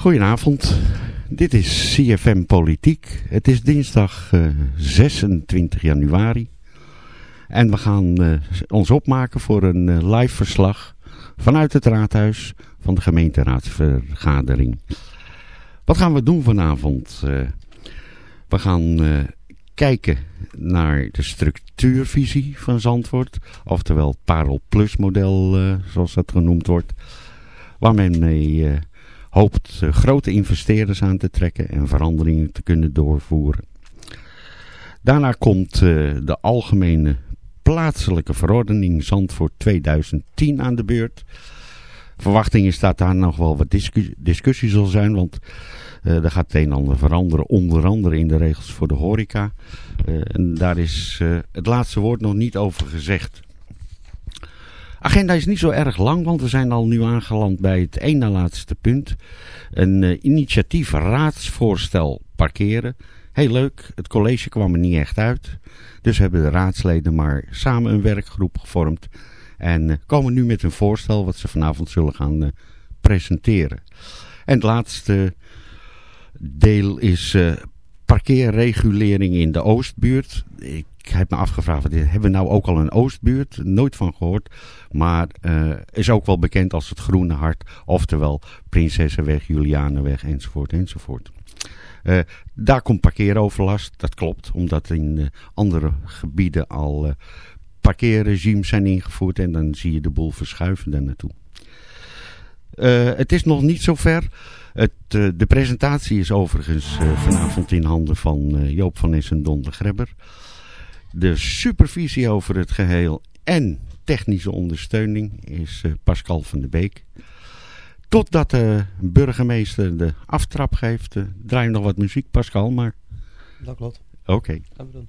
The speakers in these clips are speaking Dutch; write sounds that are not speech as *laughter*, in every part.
Goedenavond, dit is CFM Politiek. Het is dinsdag uh, 26 januari. En we gaan uh, ons opmaken voor een uh, live verslag vanuit het raadhuis van de gemeenteraadsvergadering. Wat gaan we doen vanavond? We gaan kijken naar de structuurvisie van Zandvoort. Oftewel het Parel Plus model, zoals dat genoemd wordt. Waar men mee hoopt grote investeerders aan te trekken en veranderingen te kunnen doorvoeren. Daarna komt de algemene plaatselijke verordening Zandvoort 2010 aan de beurt. Verwachting is dat daar nog wel wat discussie, zal zijn, want uh, er gaat het een en ander veranderen, onder andere in de regels voor de horeca. En daar is het laatste woord nog niet over gezegd. Agenda is niet zo erg lang, want we zijn al nu aangeland bij het één na laatste punt. Een initiatief raadsvoorstel parkeren. Heel leuk, het college kwam er niet echt uit. Dus hebben de raadsleden maar samen een werkgroep gevormd. En uh, komen nu met een voorstel wat ze vanavond zullen gaan uh, presenteren. En het laatste deel is parkeerregulering in de Oostbuurt. Ik heb me afgevraagd, hebben we nou ook al een Oostbuurt? Nooit van gehoord. Maar is ook wel bekend als het Groene Hart. Oftewel Prinsessenweg, Julianenweg enzovoort enzovoort. Uh, daar komt parkeeroverlast, dat klopt, omdat in uh, andere gebieden al parkeerregimes zijn ingevoerd en dan zie je de boel verschuiven daar naartoe. het is nog niet zover. Het, de presentatie is overigens vanavond in handen van Joop van Nes en Don de Grebber. De supervisie over het geheel en technische ondersteuning is Pascal van de Beek. Totdat de burgemeester de aftrap geeft, uh, draai nog wat muziek, Pascal, maar... Dat klopt. Oké. Okay. Gaan we doen.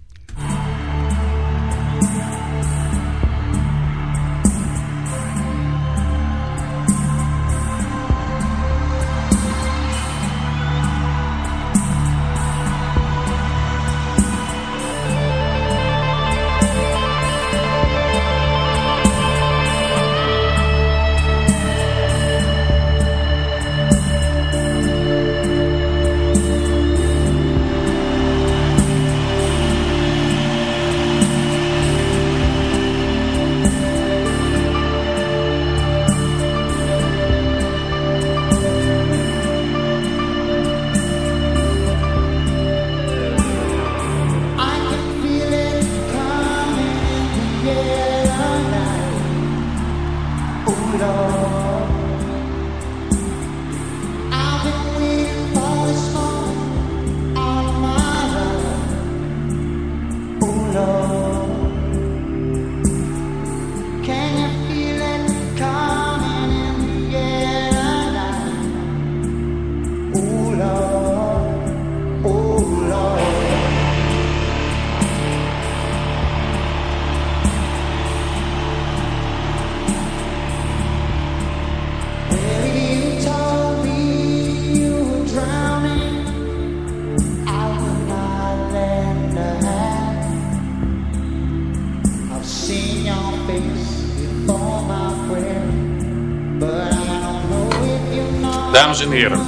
Dames en heren.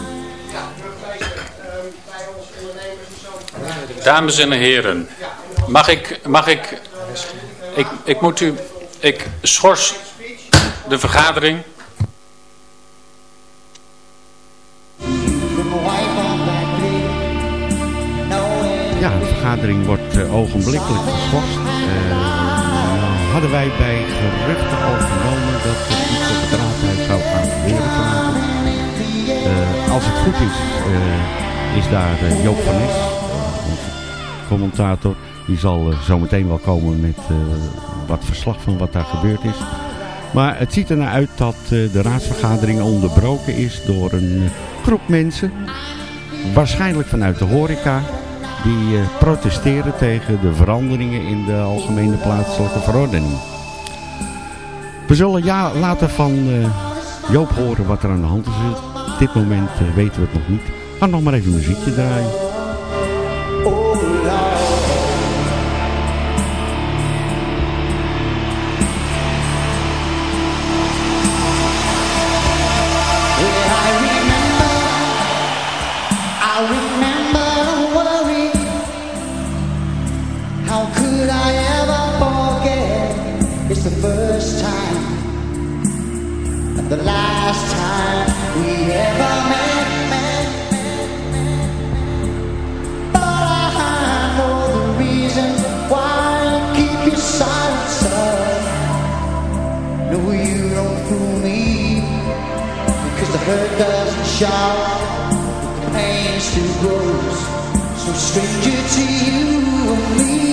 Dames en heren. Mag ik, mag ik, ik, ik moet u, ik schors de vergadering. Ja, de vergadering wordt uh, ogenblikkelijk geschorst. Hadden wij bij geruchten al dat het niet op het raadhuis zou gaan gebeuren vanavond. Uh, als het goed is, uh, is daar uh, Joop van Nes, onze commentator. Die zal zo meteen wel komen met wat verslag van wat daar gebeurd is. Maar het ziet er naar uit dat de raadsvergadering onderbroken is door een groep mensen. Waarschijnlijk vanuit de horeca. Die protesteren tegen de veranderingen in de algemene plaatselijke verordening. We zullen ja later van Joop horen wat er aan de hand is. Op dit moment uh, weten we het nog niet. Ga nog maar even muziekje draaien. the last time we ever met. But I know the reason why you keep your silence up. No, you don't fool me, because the hurt doesn't shout, the pain still grows. So stranger to you and me.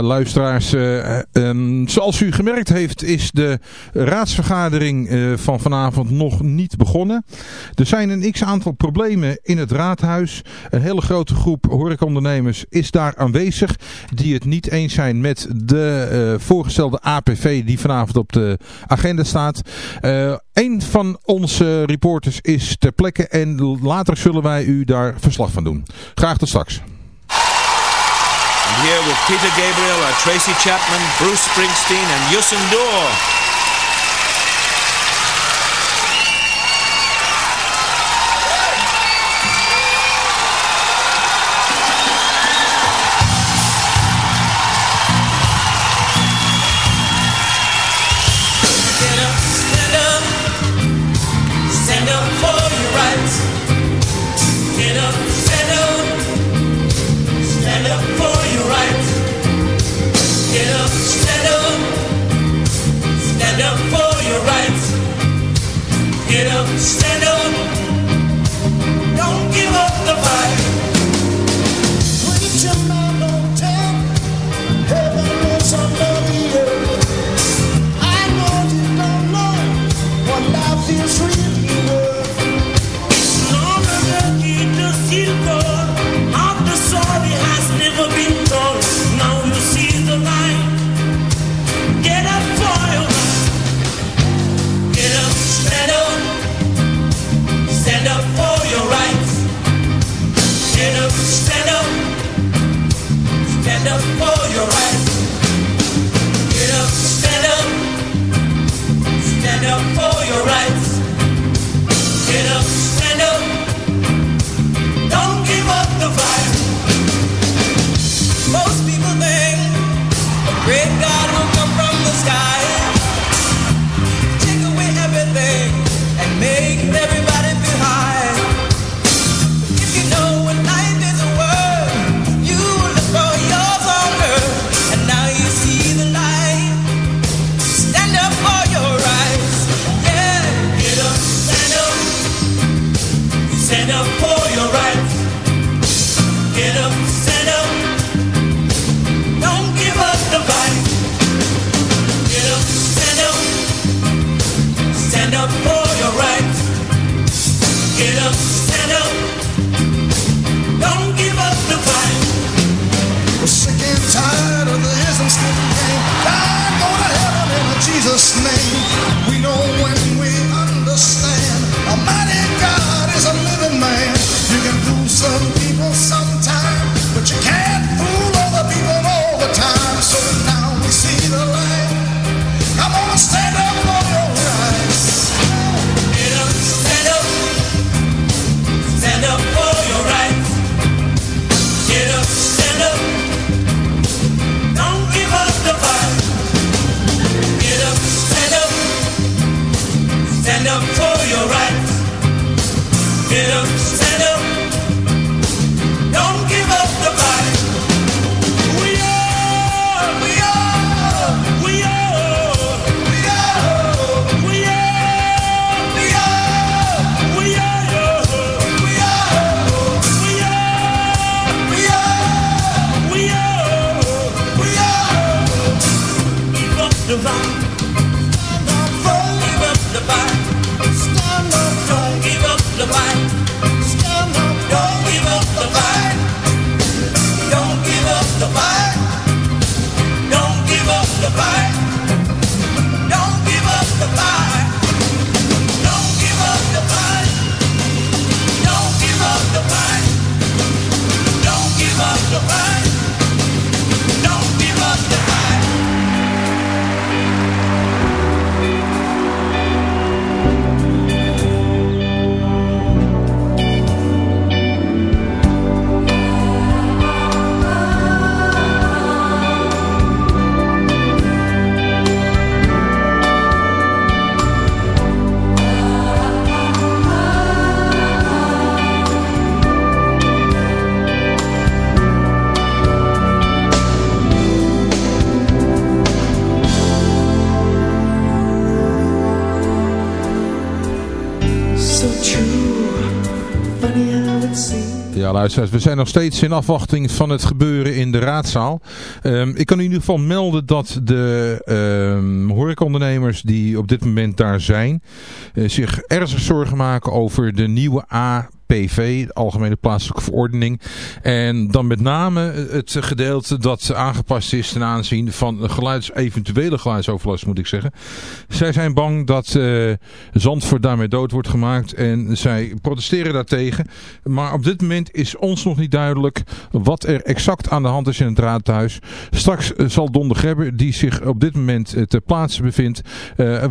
Luisteraars, um, zoals u gemerkt heeft is de raadsvergadering uh, van vanavond nog niet begonnen. Er zijn een x-aantal problemen in het raadhuis. Een hele grote groep horecaondernemers is daar aanwezig die het niet eens zijn met de uh, voorgestelde APV die vanavond op de agenda staat. een van onze reporters is ter plekke en later zullen wij u daar verslag van doen. Graag tot straks. Here with Peter Gabriel, uh, Tracy Chapman, Bruce Springsteen, and Yusin Dor. We zijn nog steeds in afwachting van het gebeuren in de raadzaal. Um, ik kan in ieder geval melden dat de um, horecaondernemers die op dit moment daar zijn, uh, zich ernstig zorgen maken over de nieuwe A PV, Algemene Plaatselijke Verordening. En dan met name het gedeelte dat aangepast is ten aanzien van geluids, eventuele geluidsoverlast moet ik zeggen. Zij zijn bang dat uh, Zandvoort daarmee dood wordt gemaakt en zij protesteren daartegen. Maar op dit moment is ons nog niet duidelijk wat er exact aan de hand is in het raadhuis. Straks zal Don de Grebber, die zich op dit moment ter plaatse bevindt,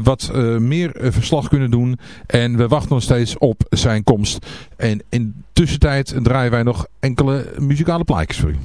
wat meer verslag kunnen doen. En we wachten nog steeds op zijn komst. En in tussentijd draaien wij nog enkele muzikale plaatjes voor u.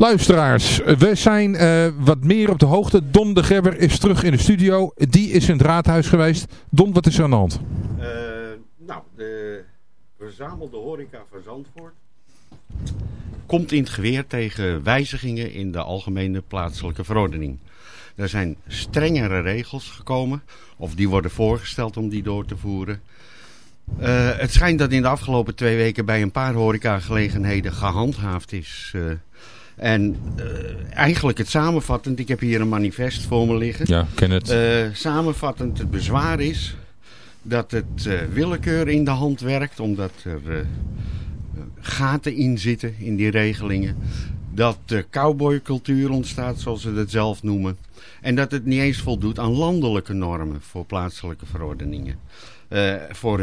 Luisteraars, we zijn uh, wat meer op de hoogte. Don de Gebber is terug in de studio. Die is in het raadhuis geweest. Don, wat is er aan de hand? Uh, nou, de verzamelde horeca van Zandvoort komt in het geweer tegen wijzigingen in de algemene plaatselijke verordening. Er zijn strengere regels gekomen, of die worden voorgesteld om die door te voeren. Uh, het schijnt dat in de afgelopen twee weken bij een paar horecagelegenheden gehandhaafd is... En uh, eigenlijk het samenvattend, ik heb hier een manifest voor me liggen. Ja, ken het. Uh, samenvattend, het bezwaar is dat het uh, willekeur in de hand werkt, omdat er gaten in zitten in die regelingen. Dat de cowboycultuur ontstaat, zoals ze het zelf noemen. En dat het niet eens voldoet aan landelijke normen voor plaatselijke verordeningen. voor,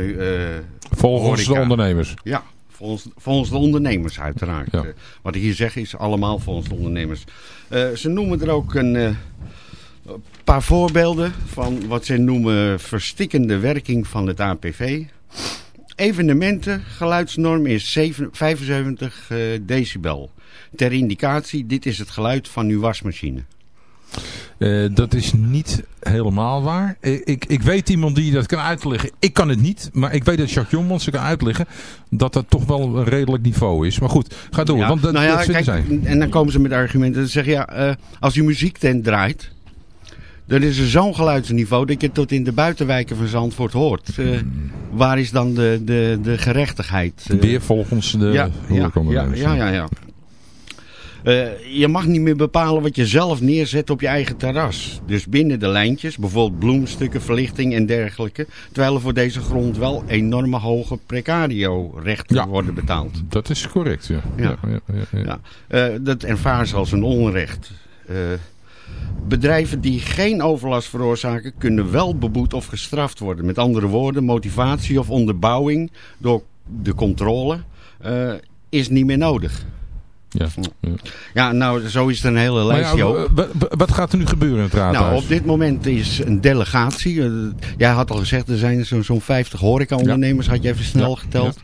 Volgens horeca. de ondernemers. Ja, Volgens, volgens de ondernemers uiteraard. Ja. Uh, wat ik hier zeg is allemaal volgens de ondernemers. Uh, ze noemen er ook een uh, paar voorbeelden van wat ze noemen verstikkende werking van het APV. Evenementen, geluidsnorm is 7, 75 decibel. Ter indicatie, dit is het geluid van uw wasmachine. Uh, dat is niet helemaal waar. Ik, ik, weet iemand die dat kan uitleggen. Ik kan het niet, maar ik weet dat Jacques Jongmans kan uitleggen dat dat toch wel een redelijk niveau is. Maar goed, ga door. Ja, want dat, nou ja, dat kijk, zijn. En dan komen ze met argumenten. Ze zeggen ja, uh, als je muziektent draait, dan is er zo'n geluidsniveau dat je tot in de buitenwijken van Zandvoort hoort. Uh, hmm. Waar is dan de, de, de gerechtigheid? Weer volgens de ja, ja, ja, ja, ja. Eh, je mag niet meer bepalen wat je zelf neerzet op je eigen terras. Dus binnen de lijntjes, bijvoorbeeld bloemstukken, verlichting en dergelijke. Terwijl er voor deze grond wel enorme hoge precario-rechten Ja. worden betaald. Dat is correct, ja. Ja. ja, eh, dat ervaren ze als een onrecht. Eh, bedrijven die geen overlast veroorzaken kunnen wel beboet of gestraft worden. Met andere woorden, motivatie of onderbouwing door de controle is niet meer nodig. Ja. Ja. Ja, nou, zo is er een hele ja, lijstje ook. wat gaat er nu gebeuren in het raadhuis? Nou, op dit moment is een delegatie. eh, jij had al gezegd, er zijn zo'n zo'n 50 horecaondernemers, had je even snel Ja, geteld.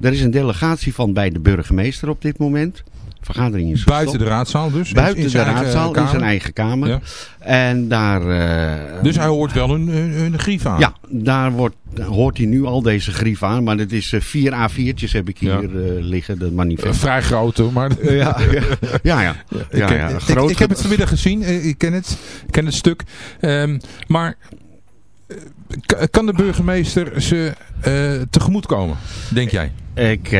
Er is een delegatie van bij de burgemeester op dit moment. Vergadering is Buiten de raadzaal dus? Buiten de raadzaal, in zijn eigen kamer. Ja. En daar... eh, Dus hij hoort wel hun, hun grief aan? Ja, daar wordt, hoort hij nu al deze grief aan. Maar het is eh, vier A4'tjes heb ik hier Ja. eh, liggen, dat manifest. vrij hoor, maar... ja, ja, *laughs* ja. ja, Ik, ken- ik- heb het vanmiddag gezien, ik ken het, ik ken het stuk. Ehm, maar kan de burgemeester ze eh tegemoet komen, denk jij? Ik,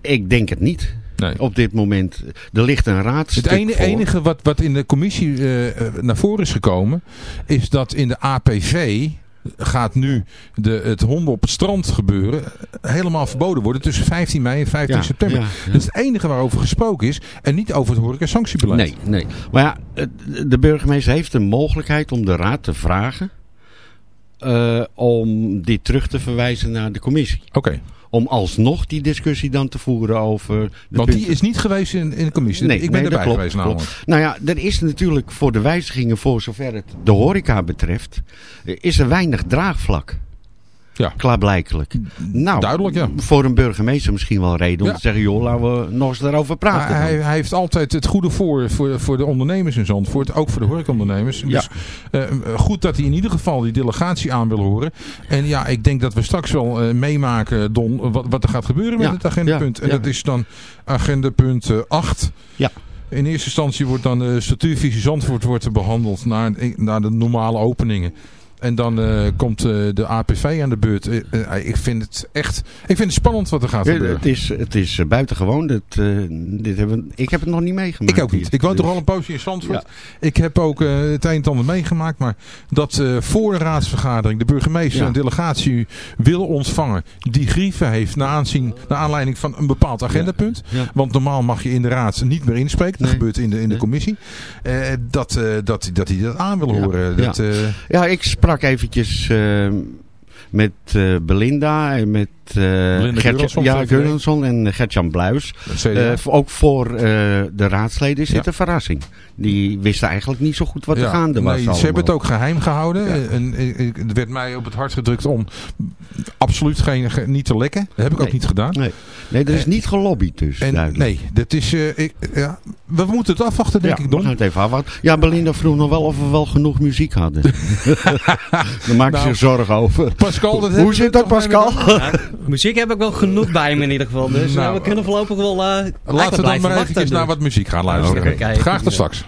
ik denk het niet. Nee. Op dit moment. Er ligt een raadstuk Het ene, enige wat, wat in de commissie eh, naar voren is gekomen, is dat in de APV gaat nu de, het honden op het strand gebeuren helemaal verboden worden tussen 15 mei en 15 Ja, september. ja, ja. Dat is het enige waarover gesproken is en niet over het horeca sanctiebeleid. Nee, nee. Maar ja, de burgemeester heeft de mogelijkheid om de raad te vragen... eh, om dit terug te verwijzen naar de commissie. Oké, Om alsnog die discussie dan te voeren over... Want die is niet geweest in, in de commissie. Nee, ik ben nee, dat erbij klopt, geweest klopt. Nou ja, er is natuurlijk voor de wijzigingen voor zover het de horeca betreft, eh, is er weinig draagvlak. Ja. Klaarblijkelijk. Nou, Duidelijk, ja. voor een burgemeester misschien wel reden om Ja. te zeggen, joh, laten we nog eens daarover praten. Hij, heeft altijd het goede voor, voor, voor de ondernemers in Zandvoort. Ook voor de horecaondernemers. Dus eh, goed dat hij in ieder geval die delegatie aan wil horen. En ja, ik denk dat we straks wel eh, meemaken, Don, wat, wat er gaat gebeuren met het agendapunt. en dat is dan agendapunt eh, 8. Ja. In eerste instantie wordt dan de statuurvisie Zandvoort wordt behandeld naar, naar de normale openingen. En dan eh, komt eh, de APV aan de beurt. Eh, ik vind het echt ik vind het spannend wat er gaat Ja, gebeuren. het is, het is buitengewoon. Dat, dit hebben, ik heb het nog niet meegemaakt. Ik ook niet. hier. Ik woon Dus- toch al een poosje in Zandvoort. Ik heb ook het een en ander meegemaakt. Maar dat voor een raadsvergadering de burgemeester Ja. een delegatie willen ontvangen. Die grieven heeft naar, aanzien, naar aanleiding van een bepaald agendapunt. Want normaal mag je in de raad niet meer inspreken. Dat Nee. gebeurt in de, in de commissie. Dat, dat, dat hij dat aan wil horen. Ja. Dat, Ja, ik sprak eventjes eh, met eh, Belinda en met eh Gert- ja, en eh, Gert-Jan Bluis. Eh, ook voor de raadsleden dit een verrassing. Die wisten eigenlijk niet zo goed wat er gaande was. nee, ze hebben het ook geheim gehouden. En, er werd mij op het hart gedrukt om absoluut geen, ge- niet te lekken. Dat heb ik ook niet gedaan. Nee, nee er is niet gelobbyd dus. Nee, dat is, ik, ja, we moeten het afwachten denk ik we Don. gaan het even afwachten. Ja, Belinda vroeg nog wel of we wel genoeg muziek hadden. *laughs* *laughs* Daar maak je Nou, zich zorgen over. Pascal, dat Hoe zit we dat, Pascal? Ja, *laughs* muziek heb ik wel genoeg bij me in ieder geval. Dus Nou, nou, we kunnen voorlopig wel uh, Laten we dan maar even naar wat muziek gaan luisteren. Graag tot straks.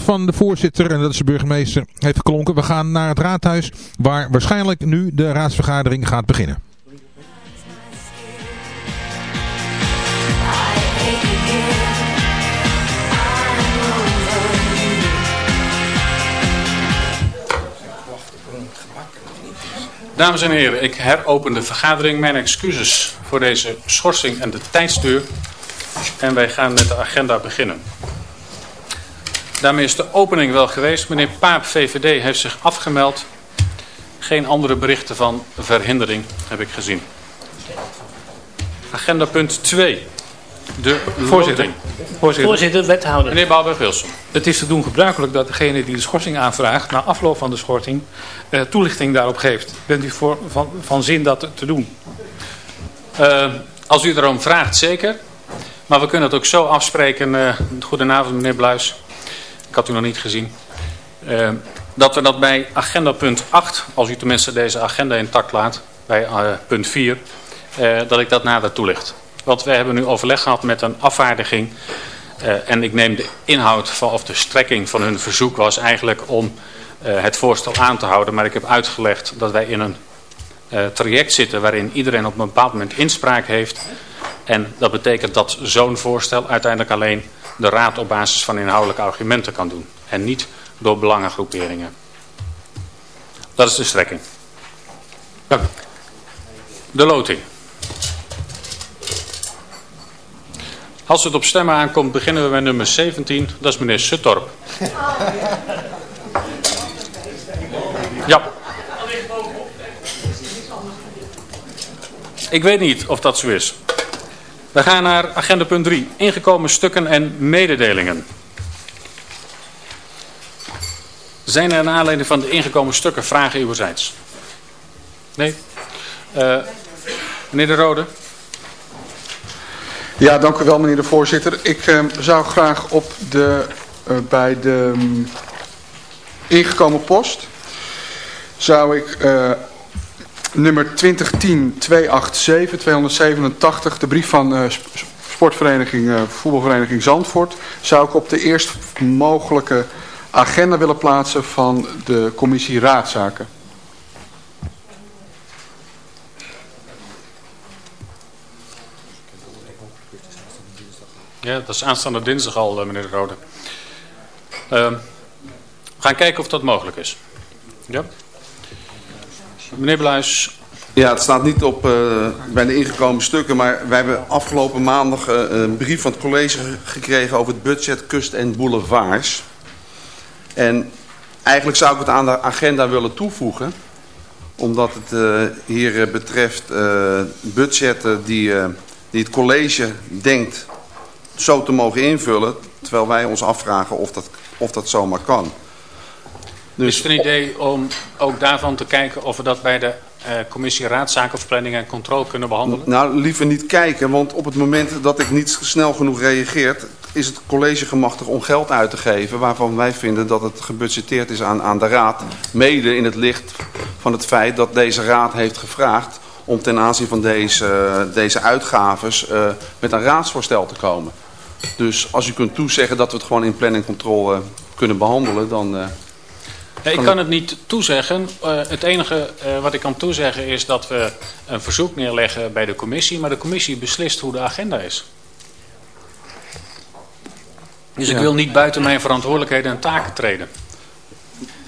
Van de voorzitter, en dat is de burgemeester, heeft geklonken. We gaan naar het raadhuis, waar waarschijnlijk nu de raadsvergadering gaat beginnen. Dames en heren, ik heropen de vergadering. Mijn excuses voor deze schorsing en de tijdsduur. En wij gaan met de agenda beginnen. Daarmee is de opening wel geweest. Meneer Paap, VVD, heeft zich afgemeld. Geen andere berichten van verhindering heb ik gezien. Agenda punt 2. De Voorzitter. Voorzitter, Voorzitter, wethouder. Meneer Bouwberg-Wilson. het is te doen gebruikelijk dat degene die de schorsing aanvraagt, na afloop van de schorsing, eh, toelichting daarop geeft. Bent u voor, van, van zin dat te doen? Eh, als u erom vraagt, zeker. Maar we kunnen het ook zo afspreken. eh, goedenavond, meneer Bluis. Ik had u nog niet gezien. Eh, dat we dat bij agenda punt 8, als u tenminste deze agenda intact laat, bij eh, punt 4, eh, dat ik dat nader toelicht. Want we hebben nu overleg gehad met een afvaardiging. eh, en ik neem de inhoud van, of de strekking van hun verzoek was eigenlijk om het voorstel aan te houden. Maar ik heb uitgelegd dat wij in een traject zitten waarin iedereen op een bepaald moment inspraak heeft. En dat betekent dat zo'n voorstel uiteindelijk alleen de raad op basis van inhoudelijke argumenten kan doen. En niet door belangengroeperingen. Dat is de strekking. Dank u. De loting. Als het op stemmen aankomt beginnen we met nummer 17. Dat is meneer Suttorp. Ja. Ik weet niet of dat zo is. We gaan naar agenda punt 3. Ingekomen stukken en mededelingen. Zijn er naar aanleiding van de ingekomen stukken vragen uwerzijds? Nee? Eh, meneer De Rode? Ja, dank u wel meneer de voorzitter. Ik eh, zou graag op de, eh, bij de mm, ingekomen post, zou ik nummer 2010-287, 287, de brief van eh, sp- sportvereniging, eh, voetbalvereniging Zandvoort, zou ik op de eerst mogelijke agenda willen plaatsen van de commissie Raadzaken. Ja, dat is aanstaande dinsdag al, eh, meneer De Rode. Ehm, we gaan kijken of dat mogelijk is. Ja? Meneer Bluis, Ja, het staat niet op eh, bij de ingekomen stukken, maar wij hebben afgelopen maandag eh, een brief van het college ge- gekregen over het budget kust en boulevards. En eigenlijk zou ik het aan de agenda willen toevoegen, omdat het eh, hier betreft budgetten die, die het college denkt zo te mogen invullen, terwijl wij ons afvragen of dat, of dat zomaar kan. Is het een idee om ook daarvan te kijken of we dat bij de eh, commissie Raadzaken of Planning en Controle kunnen behandelen? Nou, liever niet kijken, want op het moment dat ik niet snel genoeg reageert... is het college gemachtig om geld uit te geven... waarvan wij vinden dat het gebudgeteerd is aan, aan de raad. Mede in het licht van het feit dat deze raad heeft gevraagd... om ten aanzien van deze, deze uitgaves eh, met een raadsvoorstel te komen. Dus als u kunt toezeggen dat we het gewoon in planning en controle kunnen behandelen... dan... eh, Nee, ik kan het niet toezeggen. Eh, het enige eh, wat ik kan toezeggen is dat we een verzoek neerleggen bij de commissie. Maar de commissie beslist hoe de agenda is. Dus ik wil niet buiten mijn verantwoordelijkheden en taken treden.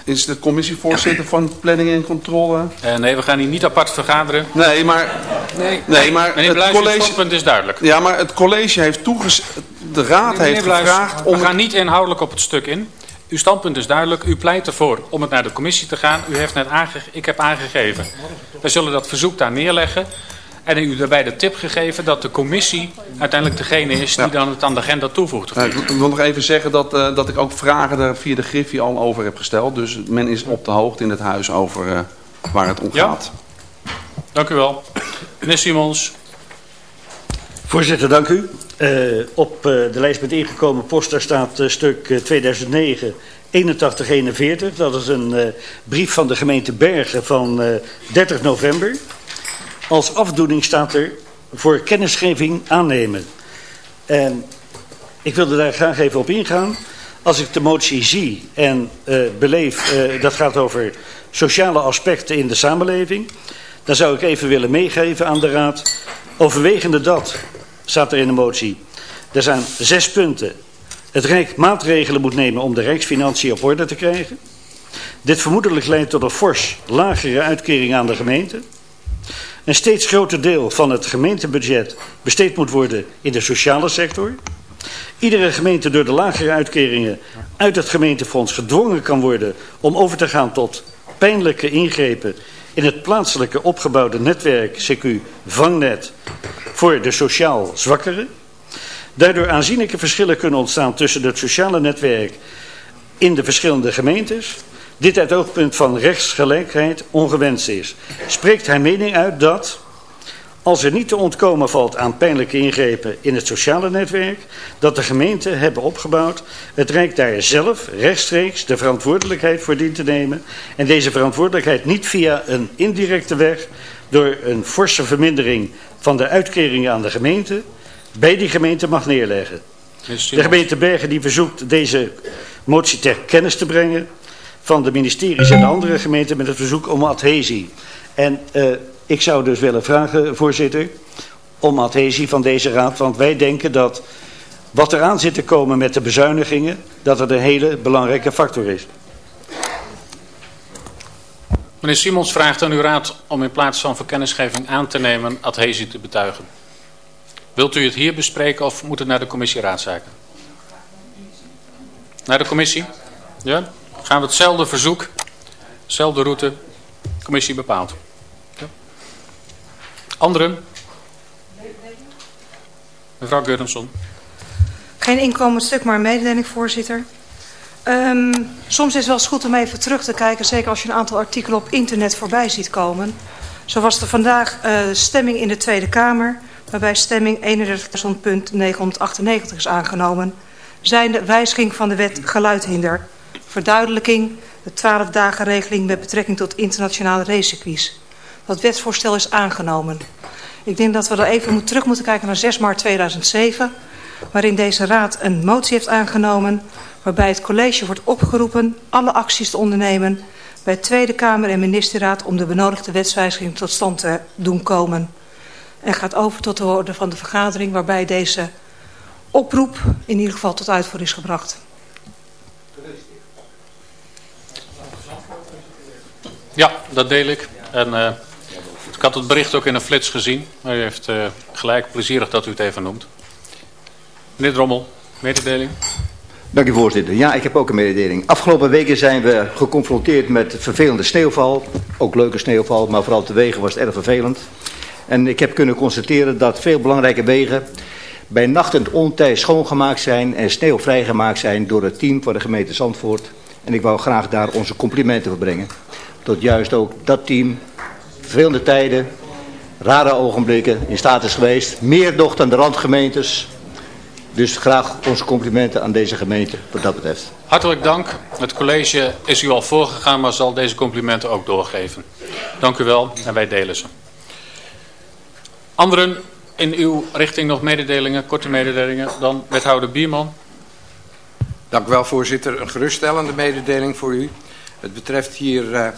is de commissievoorzitter van planning en controle... Eh, nee, we gaan hier niet apart vergaderen. Nee, maar... Nee, Nee, maar Meneer het Bluis, het college... standpunt is duidelijk. Ja, maar het college heeft toegezegd... De raad Meneer heeft Bluis, gevraagd we om... gaan niet inhoudelijk op het stuk in. Uw standpunt is duidelijk. U pleit ervoor om het naar de commissie te gaan. U heeft net aangegeven, ik heb aangegeven. We zullen dat verzoek daar neerleggen. En u daarbij de tip gegeven dat de commissie uiteindelijk degene is die dan het aan de agenda toevoegt. Uh, ik wil nog even zeggen dat, uh, dat ik ook vragen er via de Griffie al over heb gesteld. Dus men is op de hoogte in het huis over uh, waar het om gaat. Ja. Dank u wel. Meneer Simons. Voorzitter, dank u. op de lijst met ingekomen post daar staat stuk 2009 8141. Dat is een brief van de gemeente Bergen van 30 november. Als afdoening staat er voor kennisgeving aannemen. En ik wilde daar graag even op ingaan. Als ik de motie zie en uh, beleef, uh, dat gaat over sociale aspecten in de samenleving. Dan zou ik even willen meegeven aan de Raad. Overwegende dat, staat er in de motie. Er zijn zes punten. Het Rijk maatregelen moet nemen om de Rijksfinanciën op orde te krijgen. Dit vermoedelijk leidt tot een fors lagere uitkering aan de gemeente. Een steeds groter deel van het gemeentebudget besteed moet worden in de sociale sector. Iedere gemeente door de lagere uitkeringen uit het gemeentefonds gedwongen kan worden om over te gaan tot pijnlijke ingrepen in het plaatselijke opgebouwde netwerk CQ Vangnet voor de sociaal zwakkeren. Daardoor aanzienlijke verschillen kunnen ontstaan tussen het sociale netwerk in de verschillende gemeentes dit uit oogpunt van rechtsgelijkheid ongewenst is. Spreekt hij mening uit dat, als er niet te ontkomen valt aan pijnlijke ingrepen in het sociale netwerk, dat de gemeenten hebben opgebouwd, het Rijk daar zelf rechtstreeks de verantwoordelijkheid voor dient te nemen en deze verantwoordelijkheid niet via een indirecte weg door een forse vermindering van de uitkeringen aan de gemeente bij die gemeente mag neerleggen. De gemeente Bergen die verzoekt deze motie ter kennis te brengen van de ministeries en de andere gemeenten met het verzoek om adhesie. En uh, ik zou dus willen vragen, voorzitter, om adhesie van deze raad. Want wij denken dat wat eraan zit te komen met de bezuinigingen, dat het een hele belangrijke factor is. Meneer Simons vraagt aan uw raad om in plaats van verkennisgeving aan te nemen adhesie te betuigen. Wilt u het hier bespreken of moet het naar de commissie raadzaken? Naar de commissie? Ja? gaan we hetzelfde verzoek, dezelfde route, commissie bepaalt. Anderen? Mevrouw Gurrenson. Geen inkomend stuk, maar een mededeling, voorzitter. Um, soms is het wel eens goed om even terug te kijken, zeker als je een aantal artikelen op internet voorbij ziet komen. Zo was er vandaag uh, stemming in de Tweede Kamer, waarbij stemming 31.998 is aangenomen. Zijn de wijziging van de wet geluidhinder verduidelijking, de 12 dagen regeling met betrekking tot internationale racecircuits. Dat wetsvoorstel is aangenomen. Ik denk dat we er even terug moeten kijken naar 6 maart 2007, waarin deze raad een motie heeft aangenomen, waarbij het college wordt opgeroepen alle acties te ondernemen bij Tweede Kamer en ministerraad om de benodigde wetswijziging tot stand te doen komen. En gaat over tot de orde van de vergadering waarbij deze oproep in ieder geval tot uitvoer is gebracht. Ja, dat deel ik. En uh, ik had het bericht ook in een flits gezien. Maar u heeft uh, gelijk plezierig dat u het even noemt. Meneer Drommel, mededeling. Dank u voorzitter. Ja, ik heb ook een mededeling. Afgelopen weken zijn we geconfronteerd met vervelende sneeuwval. Ook leuke sneeuwval, maar vooral de wegen was het erg vervelend. En ik heb kunnen constateren dat veel belangrijke wegen bij nacht en ontij schoongemaakt zijn en sneeuw vrijgemaakt zijn door het team van de gemeente Zandvoort. En ik wou graag daar onze complimenten voor brengen tot juist ook dat team vervelende tijden, rare ogenblikken in staat is geweest. Meer nog dan de randgemeentes. Dus graag onze complimenten aan deze gemeente wat dat betreft. Hartelijk dank. Het college is u al voorgegaan, maar zal deze complimenten ook doorgeven. Dank u wel en wij delen ze. Anderen in uw richting nog mededelingen, korte mededelingen. Dan wethouder Bierman. Dank u wel voorzitter. Een geruststellende mededeling voor u. Het betreft hier uh,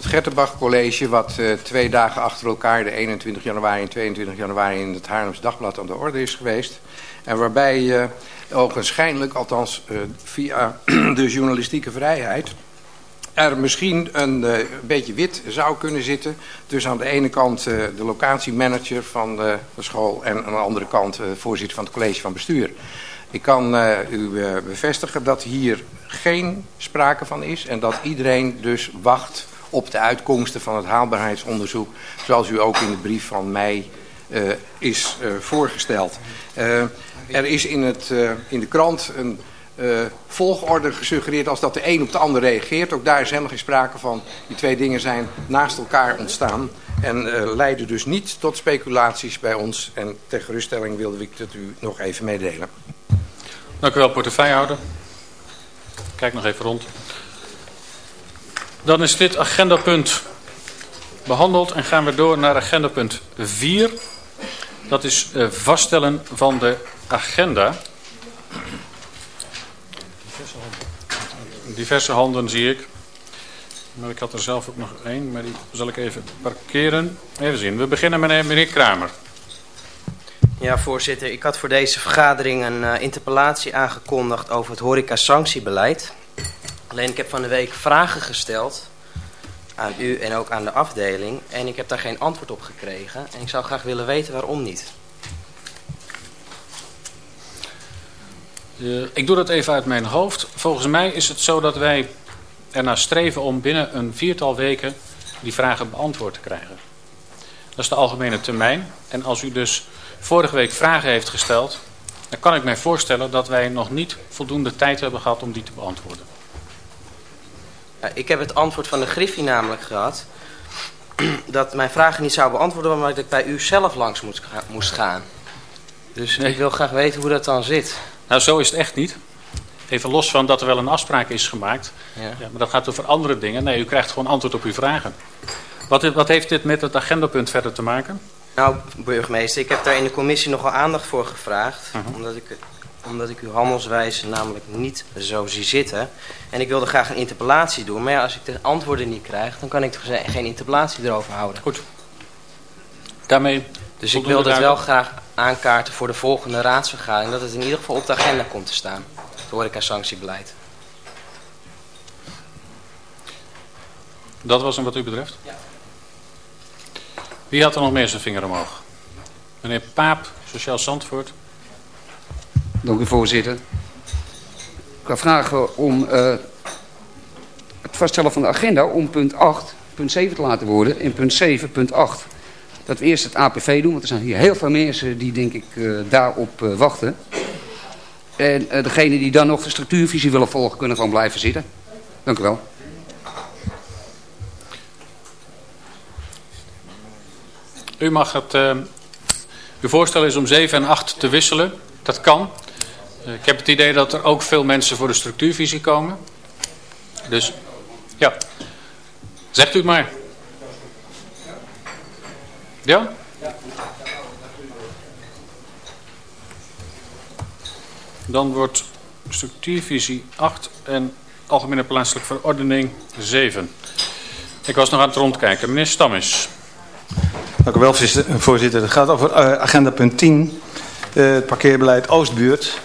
het Gertenbach College, wat uh, twee dagen achter elkaar, de 21 januari en 22 januari, in het Haarlems Dagblad aan de orde is geweest. En waarbij uh, ogenschijnlijk, althans uh, via *clears throat* de journalistieke vrijheid, er misschien een beetje wit zou kunnen zitten. Dus aan de ene kant de locatiemanager van de, school en aan de andere kant voorzitter van het college van bestuur. Ik kan u bevestigen dat hier geen sprake van is en dat iedereen dus wacht op de uitkomsten van het haalbaarheidsonderzoek, zoals u ook in de brief van mei uh, is voorgesteld. er is in, het, in de krant een volgorde gesuggereerd als dat de een op de ander reageert. Ook daar is helemaal geen sprake van. Die twee dingen zijn naast elkaar ontstaan. En leiden dus niet tot speculaties bij ons. En ter geruststelling wilde ik dat u nog even meedelen. Dank u wel, portefeuillehouder. Kijk nog even rond. Dan is dit agendapunt behandeld en gaan we door naar agendapunt 4. Dat is uh, vaststellen van de agenda. Diverse handen zie ik. Maar ik had er zelf ook nog één, maar die zal ik even parkeren. Even zien, we beginnen met meneer Kramer. Ja, voorzitter. Ik had voor deze vergadering een uh, interpellatie aangekondigd over het horeca-sanctiebeleid. Alleen ik heb van de week vragen gesteld aan u en ook aan de afdeling. En ik heb daar geen antwoord op gekregen. En ik zou graag willen weten waarom niet. Uh, ik doe dat even uit mijn hoofd. Volgens mij is het zo dat wij ernaar streven om binnen een viertal weken die vragen beantwoord te krijgen. Dat is de algemene termijn. En als u dus vorige week vragen heeft gesteld, dan kan ik mij voorstellen dat wij nog niet voldoende tijd hebben gehad om die te beantwoorden. Ja, ik heb het antwoord van de Griffie namelijk gehad *clears throat* dat mijn vragen niet zou beantwoorden, maar dat ik bij u zelf langs moest, moest gaan. Dus nee. ik wil graag weten hoe dat dan zit. Nou, zo is het echt niet. Even los van dat er wel een afspraak is gemaakt. Ja. ja. maar dat gaat over andere dingen. Nee, u krijgt gewoon antwoord op uw vragen. Wat, wat heeft dit met het agendapunt verder te maken? Nou, burgemeester, ik heb daar in de commissie nogal aandacht voor gevraagd. Uh -huh. omdat, ik, omdat ik uw handelswijze namelijk niet zo zie zitten. En ik wilde graag een interpellatie doen. Maar ja, als ik de antwoorden niet krijg, dan kan ik geen interpellatie erover houden. Goed. Daarmee... Dus ik wil het wel graag aankaarten voor de volgende raadsvergadering. Dat het in ieder geval op de agenda komt te staan. Het horeca-sanctiebeleid. Dat was hem wat u betreft? Ja. Wie had er nog meer zijn vinger omhoog? Meneer Paap, Sociaal Zandvoort. Dank u voorzitter. Ik ga vragen om uh, het vaststellen van de agenda om punt 8, punt 7 te laten worden. In punt 7, punt 8. Dat we eerst het APV doen, want er zijn hier heel veel mensen die denk ik uh, daarop uh, wachten. En degenen die dan nog de structuurvisie willen volgen kunnen gewoon blijven zitten. Dank u wel. U mag het... Uw voorstel is om 7 en 8 te wisselen. Dat kan. Uh, ik heb het idee dat er ook veel mensen voor de structuurvisie komen. Dus, ja. Zegt u het maar. Ja? Dan wordt structuurvisie 8 en algemene plaatselijke verordening 7. Ik was nog aan het rondkijken. Meneer Stammis. Dank u wel, voorzitter. Het gaat over uh, agenda punt 10, uh, het parkeerbeleid Oostbuurt.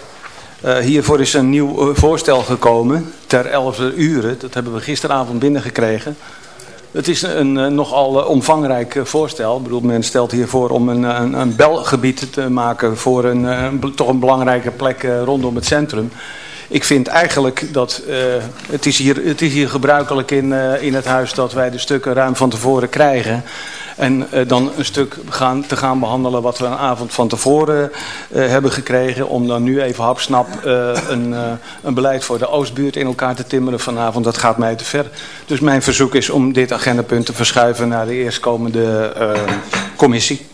Uh, hiervoor is een nieuw voorstel gekomen ter 11 uur. Dat hebben we gisteravond binnengekregen. Het is een, een nogal omvangrijk voorstel. Ik bedoel, men stelt hiervoor om een, een, belgebied te maken voor een, een, toch een belangrijke plek rondom het centrum. Ik vind eigenlijk dat uh, het, is hier, het is hier gebruikelijk in, uh, in het huis dat wij de stukken ruim van tevoren krijgen. En uh, dan een stuk gaan, te gaan behandelen wat we een avond van tevoren hebben gekregen. Om dan nu even hapsnap een, een beleid voor de Oostbuurt in elkaar te timmeren vanavond. Dat gaat mij te ver. Dus mijn verzoek is om dit agendapunt te verschuiven naar de eerstkomende commissie.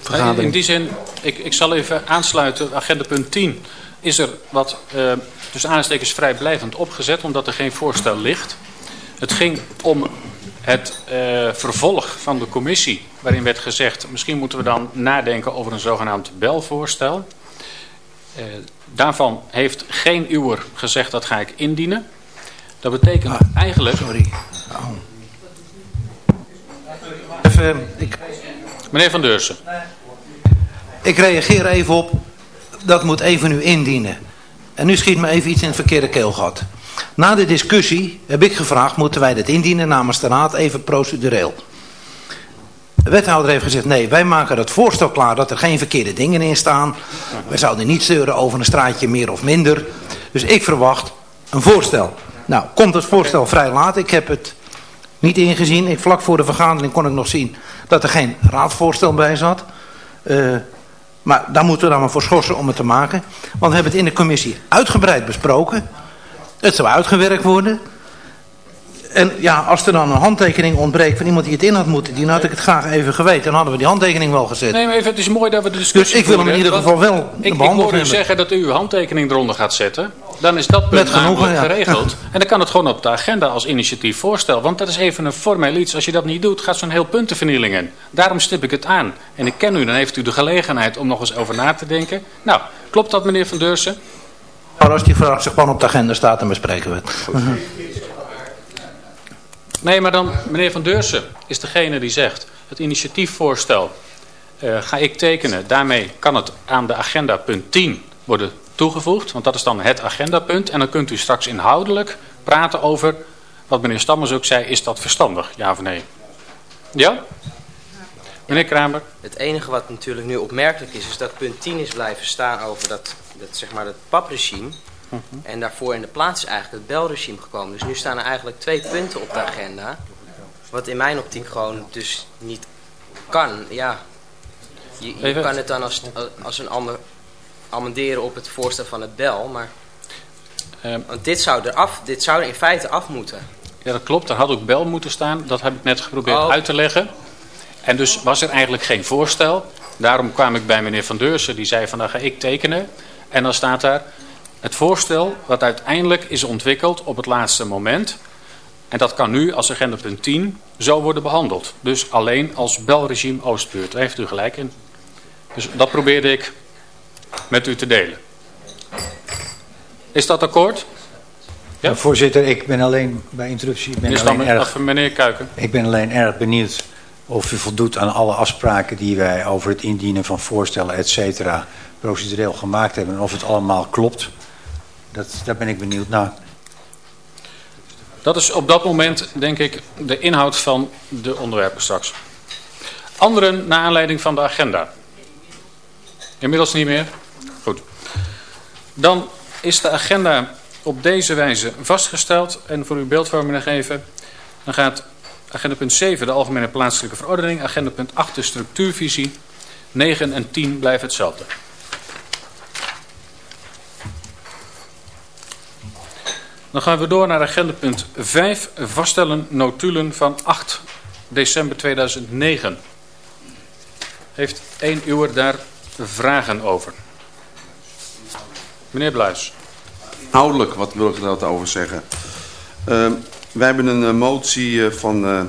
Vergadering. In die zin, ik, ik zal even aansluiten. Agendapunt 10 is er wat uh, tussen aanstekens vrijblijvend opgezet, omdat er geen voorstel ligt. Het ging om het uh, vervolg van de commissie, waarin werd gezegd, misschien moeten we dan nadenken over een zogenaamd belvoorstel. Uh, daarvan heeft geen uwer gezegd, dat ga ik indienen. Dat betekent ah, eigenlijk... Sorry. Oh. Even, ik... Meneer Van Deursen. Ik reageer even op, dat moet even u indienen. En nu schiet me even iets in het verkeerde keelgat. Na de discussie heb ik gevraagd, moeten wij dit indienen namens de raad even procedureel. De wethouder heeft gezegd, nee, wij maken het voorstel klaar dat er geen verkeerde dingen in staan. Wij zouden niet zeuren over een straatje meer of minder. Dus ik verwacht een voorstel. Nou, komt het voorstel vrij laat. Ik heb het niet ingezien. Ik, vlak voor de vergadering kon ik nog zien dat er geen raadsvoorstel bij zat. Uh, maar daar moeten we dan maar voor schorsen om het te maken. Want we hebben het in de commissie uitgebreid besproken. Het zou uitgewerkt worden. En ja, als er dan een handtekening ontbreekt van iemand die het in had moeten, die had ik het graag even geweten. Dan hadden we die handtekening wel gezet. Nee, maar even, het is mooi dat we de discussie Dus ik wil hem in ieder geval wel ik, behandeld ik hoor u zeggen dat u uw handtekening eronder gaat zetten. Dan is dat punt genoegen, ja. geregeld. *laughs* En dan kan het gewoon op de agenda als initiatief voorstel. Want dat is even een formeel iets. Als je dat niet doet, gaat zo'n heel puntenvernieling in. Daarom stip ik het aan. En ik ken u, dan heeft u de gelegenheid om nog eens over na te denken. Nou, klopt dat meneer Van Deursen? Nou, als die vraag zich gewoon op de agenda staat, dan bespreken we het. Nee, maar dan meneer Van Deursen is degene die zegt... het initiatiefvoorstel uh, ga ik tekenen. Daarmee kan het aan de agenda punt 10 worden toegevoegd. Want dat is dan het agendapunt. En dan kunt u straks inhoudelijk praten over... wat meneer Stammers ook zei, is dat verstandig? Ja of nee? Ja? Meneer Kramer? Het enige wat natuurlijk nu opmerkelijk is... is dat punt 10 is blijven staan over dat, dat, zeg maar, dat papregime... Uh -huh. En daarvoor in de plaats is eigenlijk het belregime gekomen. Dus nu staan er eigenlijk twee punten op de agenda. Wat in mijn optiek gewoon dus niet kan. Ja, je, je kan het dan als, als een ander amenderen op het voorstel van het bel. Maar um, want dit zou, er af, dit zou er in feite af moeten. Ja, dat klopt. Er had ook bel moeten staan. Dat heb ik net geprobeerd oh. uit te leggen. En dus was er eigenlijk geen voorstel. Daarom kwam ik bij meneer Van Deursen. Die zei van, dan ga ik tekenen. En dan staat daar... Het voorstel wat uiteindelijk is ontwikkeld op het laatste moment. En dat kan nu als agenda punt 10 zo worden behandeld. Dus alleen als belregime Oostbuurt. Daar heeft u gelijk in. Dus dat probeerde ik met u te delen. Is dat akkoord? Ja? Voorzitter, ik ben alleen bij interruptie... Ik ben Is alleen erg, meneer Kuiken. Ik ben alleen erg benieuwd of u voldoet aan alle afspraken die wij over het indienen van voorstellen, et cetera, procedureel gemaakt hebben. En of het allemaal klopt. Dat, daar ben ik benieuwd naar. Dat is op dat moment, denk ik, de inhoud van de onderwerpen straks. Anderen naar aanleiding van de agenda. Inmiddels niet meer? Goed. Dan is de agenda op deze wijze vastgesteld. En voor uw beeldvorming nog even. Dan gaat agenda punt 7 de algemene plaatselijke verordening. Agenda punt 8 de structuurvisie. 9 en 10 blijven hetzelfde. Dan gaan we door naar agenda punt 5. Vaststellen notulen van 8 december 2009. Heeft één uur daar vragen over? Meneer Bluis. Inhoudelijk, wat wil ik daar over zeggen? Uh, wij hebben een uh, motie van uh,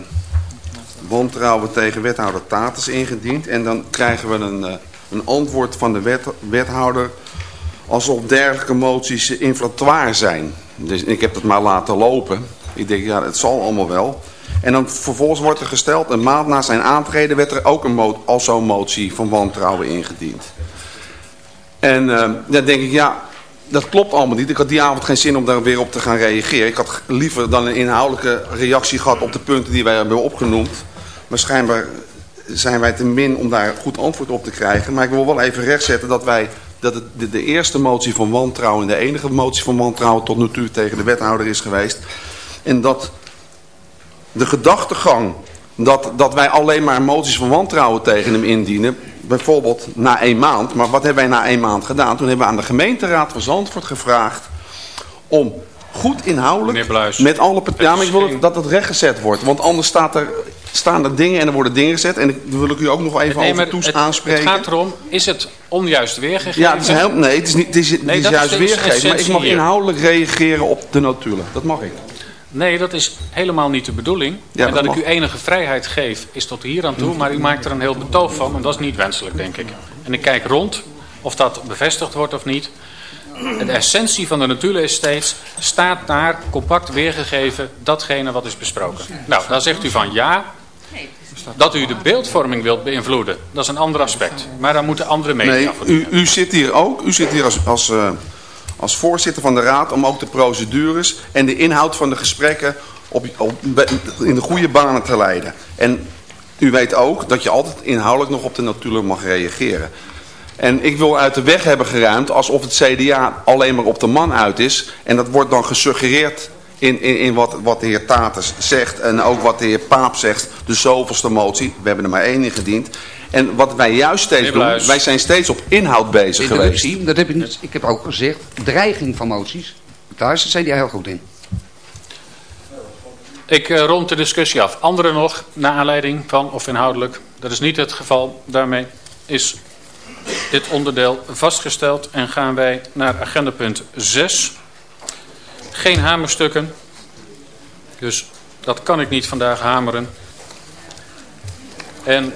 wantrouwen tegen wethouder Tatus ingediend. En dan krijgen we een, een antwoord van de wet, wethouder alsof dergelijke moties inflatoire zijn. Dus ik heb dat maar laten lopen. Ik denk, ja, het zal allemaal wel. En dan vervolgens wordt er gesteld, een maand na zijn aantreden werd er ook een al zo'n motie van wantrouwen ingediend. En uh, dan denk ik, ja, dat klopt allemaal niet. Ik had die avond geen zin om daar weer op te gaan reageren. Ik had liever dan een inhoudelijke reactie gehad op de punten die wij hebben opgenoemd. Maar schijnbaar zijn wij te min om daar goed antwoord op te krijgen. Maar ik wil wel even rechtzetten dat wij dat het de, de eerste motie van wantrouwen en de enige motie van wantrouwen tot nu toe tegen de wethouder is geweest. En dat de gedachtegang dat, dat wij alleen maar moties van wantrouwen tegen hem indienen, bijvoorbeeld na één maand. Maar wat hebben wij na één maand gedaan? Toen hebben we aan de gemeenteraad van Zandvoort gevraagd om goed inhoudelijk met alle partijen. Ja, maar ik wil dat het rechtgezet wordt. Want anders staat er, staan er dingen en er worden dingen gezet. En daar wil ik u ook nog even nee, over het, aanspreken. Het gaat erom, is het onjuist weergegeven? Ja, het is heel, nee, het is, niet, het is, het nee, is juist is weergegeven. Maar ik mag inhoudelijk reageren op de notulen. Dat mag ik. Nee, dat is helemaal niet de bedoeling. Ja, en dat, dat ik u enige vrijheid geef is tot hier aan toe. Maar u maakt er een heel betoog van en dat is niet wenselijk, denk ik. En ik kijk rond of dat bevestigd wordt of niet. De essentie van de notulen is steeds, staat daar compact weergegeven datgene wat is besproken. Nou, dan zegt u van ja, dat u de beeldvorming wilt beïnvloeden, dat is een ander aspect. Maar dan moeten andere media nee, u, u zit hier ook, u zit hier als, als, uh, als voorzitter van de raad om ook de procedures en de inhoud van de gesprekken op, op, in de goede banen te leiden. En u weet ook dat je altijd inhoudelijk nog op de natuur mag reageren. En ik wil uit de weg hebben geruimd alsof het CDA alleen maar op de man uit is. En dat wordt dan gesuggereerd in, in, in wat, wat de heer Taters zegt en ook wat de heer Paap zegt. De zoveelste motie, we hebben er maar één ingediend. En wat wij juist steeds doen, wij zijn steeds op inhoud bezig geweest. Interruptie, dat heb ik, niet, ik heb ook gezegd, dreiging van moties. Daar is de CDA heel goed in. Ik eh, rond de discussie af. Anderen nog, naar aanleiding van of inhoudelijk? Dat is niet het geval. Daarmee is dit onderdeel vastgesteld en gaan wij naar agenda punt 6. Geen hamerstukken. Dus dat kan ik niet vandaag hameren. En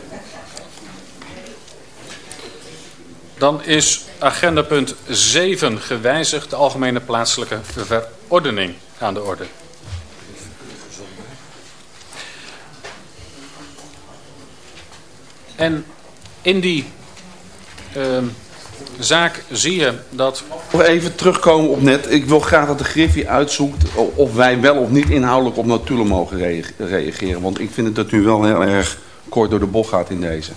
dan is agenda punt 7 gewijzigd, de algemene plaatselijke verordening aan de orde. En in die zaak zie je dat... Even terugkomen op net. Ik wil graag dat de Griffie uitzoekt of wij wel of niet inhoudelijk op natuur mogen rea- reageren. Want ik vind het dat u wel heel erg kort door de bocht gaat in deze.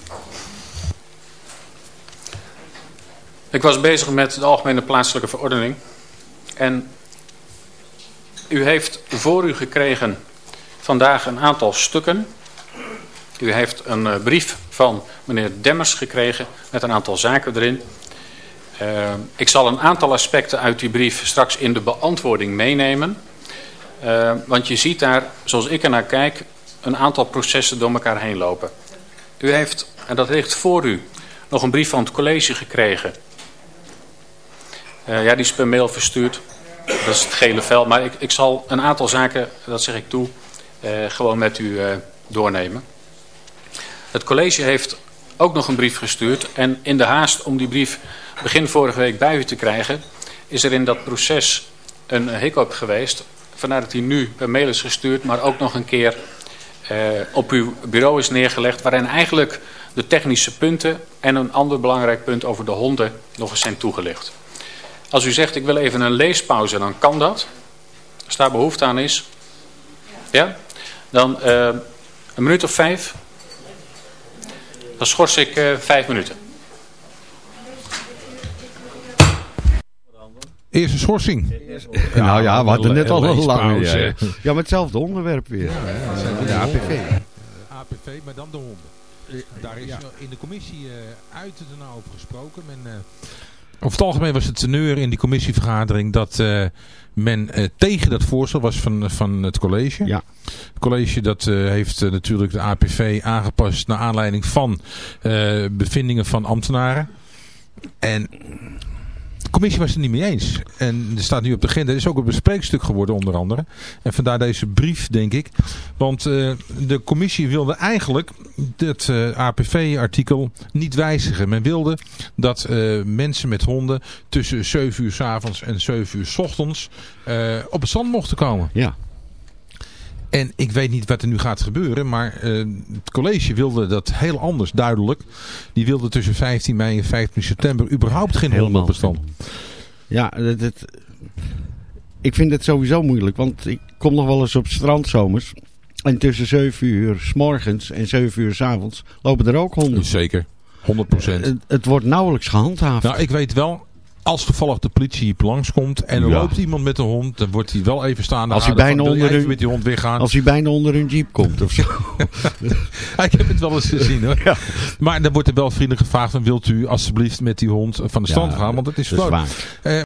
Ik was bezig met de algemene plaatselijke verordening. En u heeft voor u gekregen vandaag een aantal stukken. U heeft een eh, brief van meneer Demmers gekregen met een aantal zaken erin. Eh, ik zal een aantal aspecten uit die brief straks in de beantwoording meenemen. Eh, want je ziet daar, zoals ik er naar kijk, een aantal processen door elkaar heen lopen. U heeft, en dat ligt voor u, nog een brief van het college gekregen. Ja, die is per mail verstuurd. Dat is het gele vel. Maar ik, ik zal een aantal zaken, dat zeg ik toe, gewoon met u doornemen. Het college heeft ook nog een brief gestuurd. En in de haast om die brief begin vorige week bij u te krijgen... is er in dat proces een hiccup geweest. Vandaar dat hij nu per mail is gestuurd, maar ook nog een keer eh, op uw bureau is neergelegd... waarin eigenlijk de technische punten en een ander belangrijk punt over de honden nog eens zijn toegelicht. Als u zegt, ik wil even een leespauze, dan kan dat. Als daar behoefte aan is. Ja? Dan eh, een minuut of vijf. Dan schors ik eh, vijf minuten. Eerste schorsing. nou ja, we hadden net al een lange. Ja, ja, met hetzelfde onderwerp weer. de APV. APV, maar dan de honden. Daar is in de commissie uh, uit het nou over gesproken. Men, uh, over het algemeen was het teneur in die commissievergadering dat uh, men uh, tegen dat voorstel was van, van het college. Ja. Het college dat, uh, heeft uh, natuurlijk de APV aangepast naar aanleiding van bevindingen van ambtenaren. En commissie was het niet mee eens. En er staat nu op de agenda. Er is ook een bespreekstuk geworden onder andere. En vandaar deze brief denk ik. Want uh, de commissie wilde eigenlijk het uh, APV-artikel niet wijzigen. Men wilde dat uh, mensen met honden tussen 7 uur s avonds en 7 uur s ochtends op het zand mochten komen. Ja. En ik weet niet wat er nu gaat gebeuren, maar uh, het college wilde dat heel anders duidelijk. Die wilde tussen 15 mei en 15 september überhaupt geen hondenbestand. Ja, dat, dat, ik vind het sowieso moeilijk, want ik kom nog wel eens op strandzomers. En tussen 7 uur s morgens en 7 uur s avonds lopen er ook honden. Zeker, 100 procent. Het, het wordt nauwelijks gehandhaafd. Nou, ik weet wel, als toevallig de politie hier langskomt en er ja. loopt iemand met een hond, dan wordt hij wel even staan. Als hij bijna van, onder hun, met die hond weggaan. Als hij bijna onder een jeep komt of zo. *laughs* ik heb het wel eens gezien hoor. Ja. Maar dan wordt er wel vriendelijk gevraagd van wilt u alsjeblieft met die hond van de stand ja, gaan, want het is dat is waar. Uh,